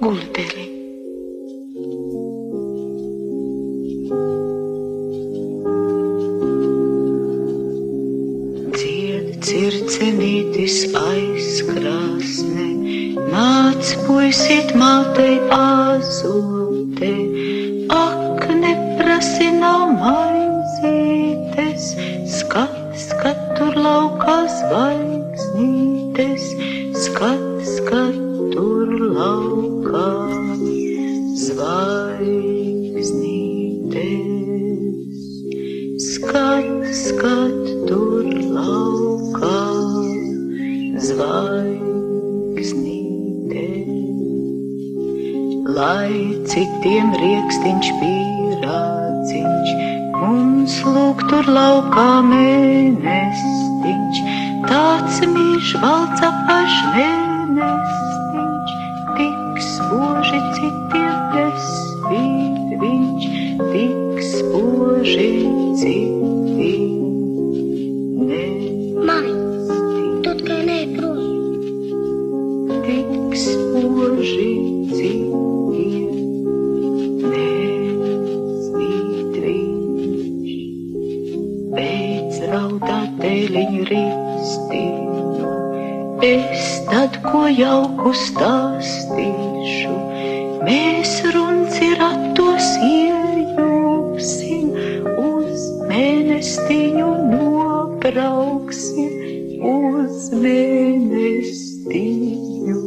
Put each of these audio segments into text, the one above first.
Dzied circenītis aizkrāsne, nāc puisit mātei azote, ak, neprasi nav maizītes, skat, skat tur laukā zvaigznītes, skat, skat tur laukā Skat, skat tur laukā zvaigznītes. Lai citiem riekstiņš pīrāciņš, mums lūk tur laukā mēnestiņš, tāds mīļš valca pašnēnestiņš, tik spoži citiem nespīd viņš, tik spoži citiem dēliņu rīstīnu, es tad ko jauku stāstīšu. Mēs runci ratos iejūksim, uz mēnestiņu nobrauksim, uz mēnestiņu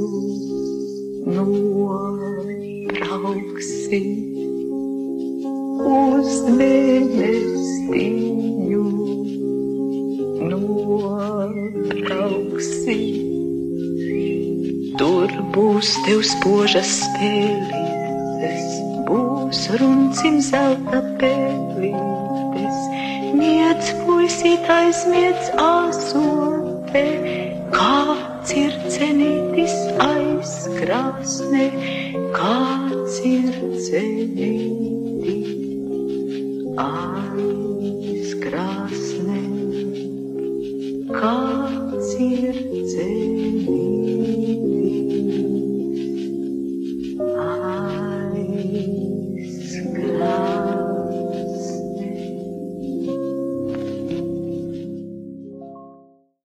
nobrauksim, uz mēnestiņu nobrauksim. Tur būs tev spožas spēlītes, būs runcim zelta pēlītes, niec puisīt aizmiedz azote, kāds ir cenītis aizkrāsne, kāds ir cenītis aizkrāsne. i sky.